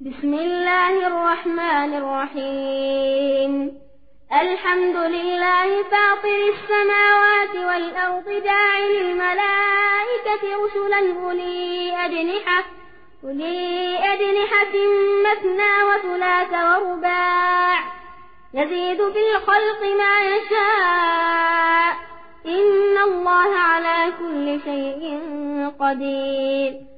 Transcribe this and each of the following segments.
بسم الله الرحمن الرحيم. الحمد لله فاطر السماوات والأرض جاعل الملائكة رسلا أولي أجنحة أولي أجنحة مثنى وثلاث ورباع. يزيد في الخلق ما يشاء. إن الله على كل شيء قدير.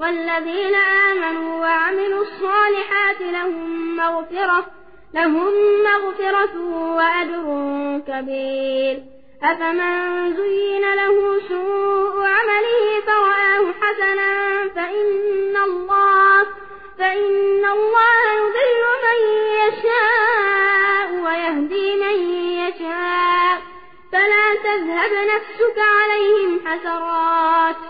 والذين آمنوا وعملوا الصالحات لهم مغفرة لهم مغفرة وأجر كبير. أفمن زين له سوء عمله فرآه حسنا فإن الله فإن الله يضل من يشاء ويهدي من يشاء. فلا تذهب نفسك عليهم حسرات.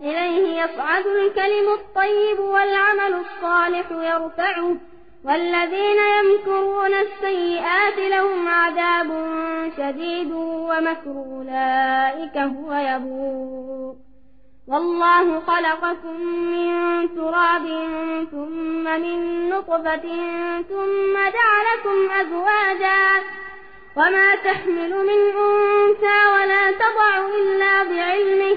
إليه يصعد الكلم الطيب والعمل الصالح يرفعه والذين يمكرون السيئات لهم عذاب شديد ومكر أولئك هو يبور. والله خلقكم من تراب ثم من نطفة ثم جعلكم أزواجا. وما تحمل من أنثى ولا تضع إلا بعلمه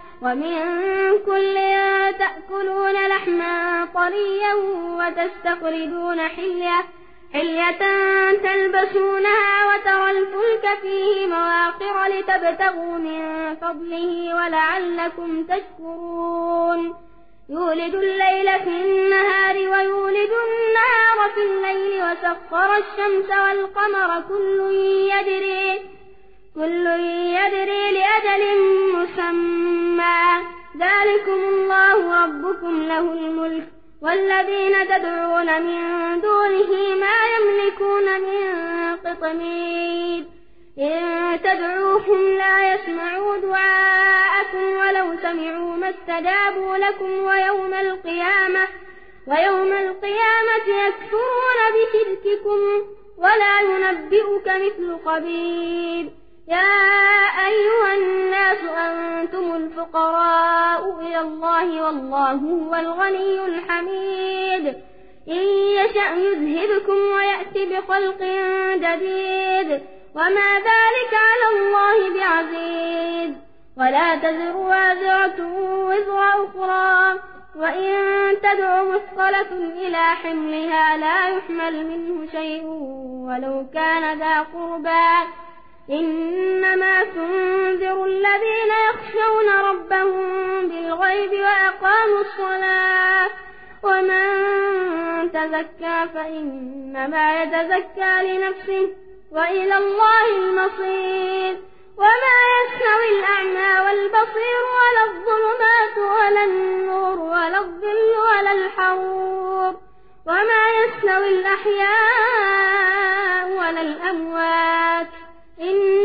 ومن كل تأكلون لحما طريا وتستخرجون حلية حلية تلبسونها وترى الفلك فيه مواقر لتبتغوا من فضله ولعلكم تشكرون. يولد الليل في النهار ويولد النهار في الليل وسخر الشمس والقمر كل يجري. كل يجري لأجل مسمى. ذلكم الله ربكم له الملك والذين تدعون من دونه ما يملكون من قطمير. إن تدعوهم لا يسمعوا دعاءكم ولو سمعوا ما استجابوا لكم ويوم القيامة ويوم القيامة يكفرون بشرككم ولا ينبئك مثل خبير. يا أيها الناس أنتم الفقراء إلى الله والله هو الغني الحميد. إن يشأ يذهبكم ويأتي بخلق جديد. وما ذلك على الله بعزيز. ولا تزر وازرة وزر أخرى. وإن تدع مثقلة إلى حملها لا يحمل منه شيء ولو كان ذا قربى. إنما تنذر الذين يخشون ربهم بالغيب وأقاموا الصلاة. ومن تزكى فإنما يتزكى لنفسه وإلى الله المصير. وما يستوي الأعمى والبصير ولا الظلمات ولا النور ولا الظل ولا الحور. وما يستوي الأحياء ولا الأموات.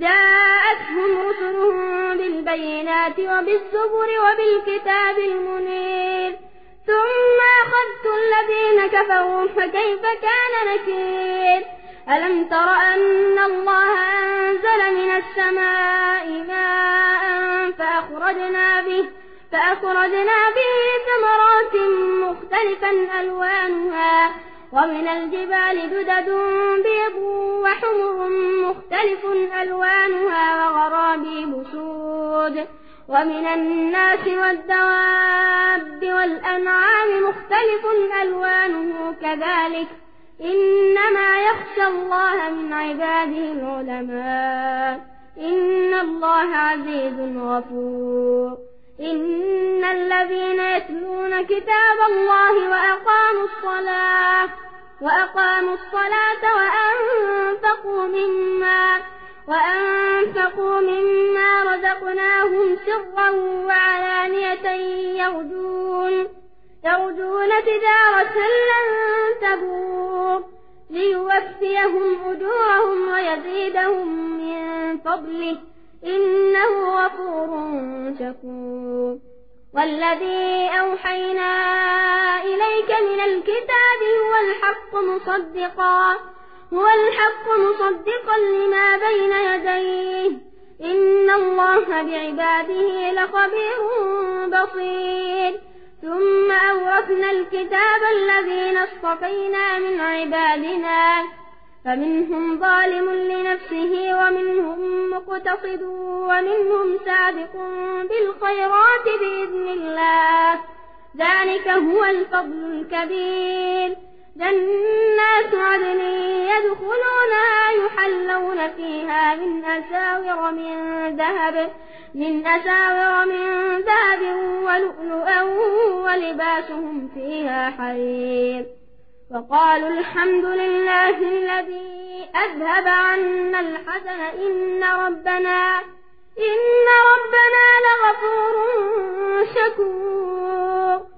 جاءتهم رسلهم بالبينات وبالزبر وبالكتاب المنير. ثم أخذت الذين كفروا فكيف كان نكير؟ ألم تر أن الله أنزل من السماء ماء فأخرجنا به فأخرجنا به ثمرات مختلفا ألوانها. ومن الجبال جدد بيض وحمر مختلف ألوانها وغرابيب سود. ومن الناس والدواب والأنعام مختلف ألوانه كذلك. إنما يخشى الله من عباده العلماء. إن الله عزيز غفور. إن الذين يتلون كتاب الله وأقاموا الصلاة وأقاموا الصلاة وأنفقوا مما وأنفقوا مما رزقناهم سرا وعلانية يرجون يرجون تجارة لن تبور ليوفيهم أجورهم ويزيدهم من فضله إنه غفور شكور والذي أوحينا الحق مصدقا هو الحق مصدقا لما بين يديه. إن الله بعباده لخبير بصير. ثم أورثنا الكتاب الذين اصطفينا من عبادنا فمنهم ظالم لنفسه ومنهم مقتصد ومنهم سابق بالخيرات بإذن الله. ذلك هو الفضل الكبير. جنات عدن يدخلونها يحلون فيها من أساور من ذهب من أساور من ذهب ولؤلؤا ولباسهم فيها حرير. وقالوا الحمد لله الذي أذهب عنا الحزن إن ربنا إن ربنا لغفور شكور.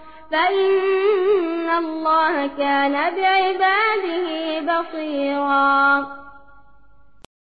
فإن الله كان بعباده بصيرا